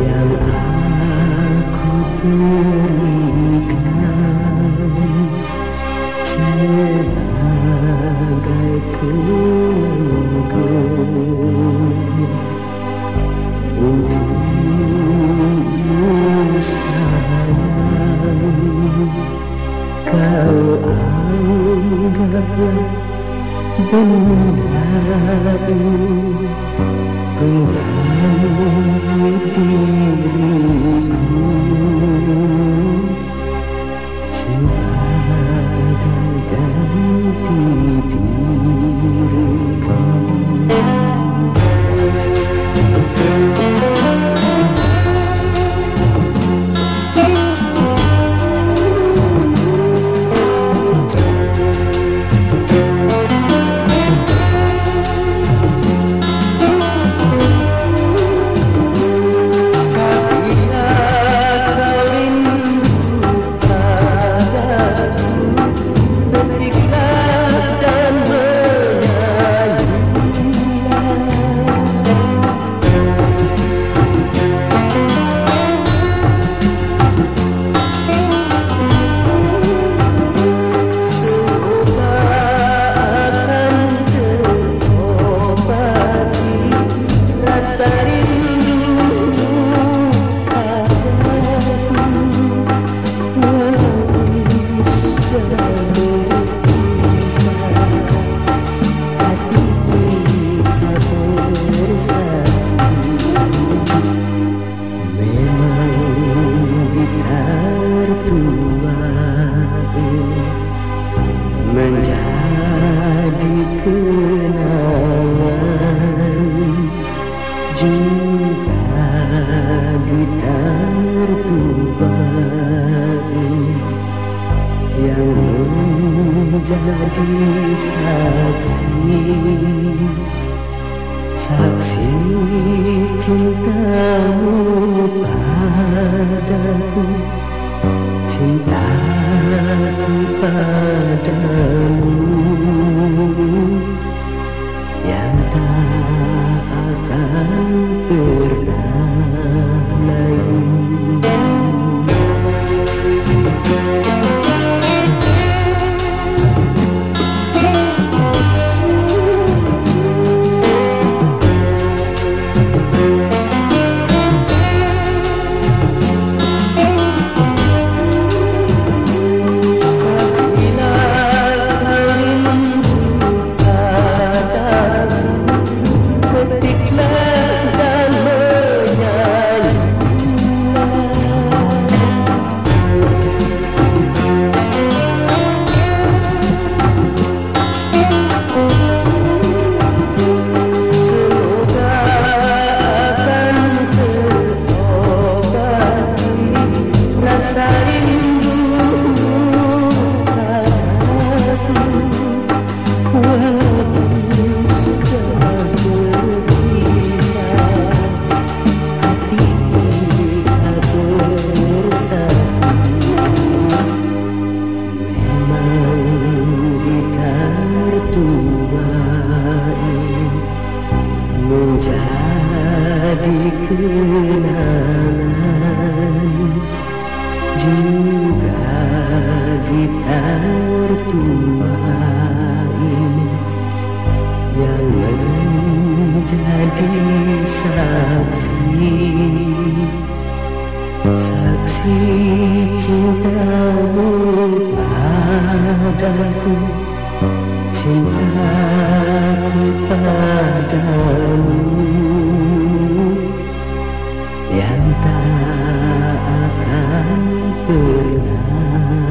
yang aku berikan sebagai penanggung untukmu sayang kau anggap benar ini pengganti diriku menjadi menjadi saksi. Saksi cintamu padaku. Cintaku padamu menjadi kenangan juga gitar tua ini yang menjadi saksi saksi cintamu padaku. Cintaku time.